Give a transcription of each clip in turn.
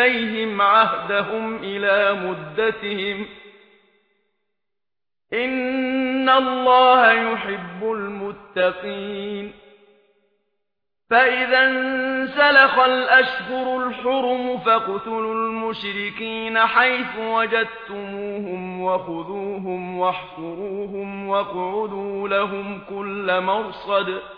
إليهم عهدهم إلى مدتهم. إن الله يحب المتقين. فإذا انسلخ الأشهر الحرم فاقتلوا المشركين حيث وجدتموهم وخذوهم واحفروهم واقعدوا لهم كل مرصد.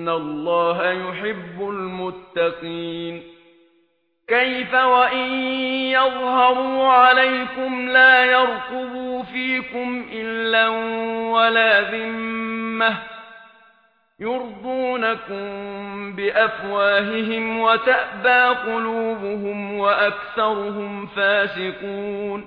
ان الله يحب المتقين كيف وان يظهروا عليكم لا يرقبوا فيكم الا ولا ذمه يرضونكم بافواههم وتأبى قلوبهم واكثرهم فاسقون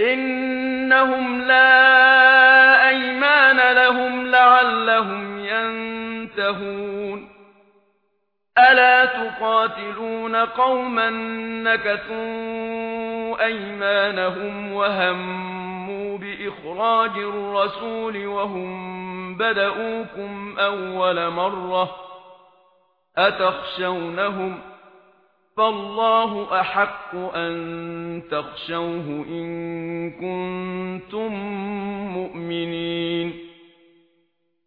إنهم لا أيمان لهم لعلهم ينتهون ألا تقاتلون قوما نكثوا أيمانهم وهموا بإخراج الرسول وهم بدأوكم أول مرة أتخشونهم ؟ فالله أحق أن تخشوه إن كنتم مؤمنين.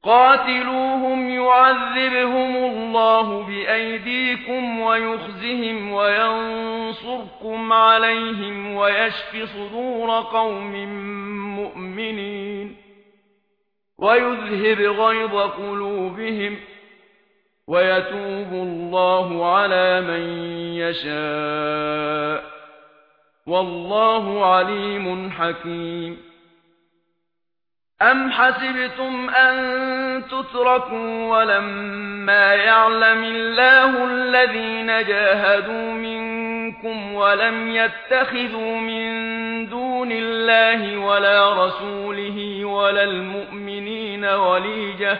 قاتلوهم يعذبهم الله بأيديكم ويخزهم وينصركم عليهم ويشفي صدور قوم مؤمنين. ويذهب غيظ قلوبهم ويتوب الله على من يشاء والله عليم حكيم. أم حسبتم أن تتركوا ولما يعلم الله الذين جاهدوا منكم ولم يتخذوا من دون الله ولا رسوله ولا المؤمنين وليجه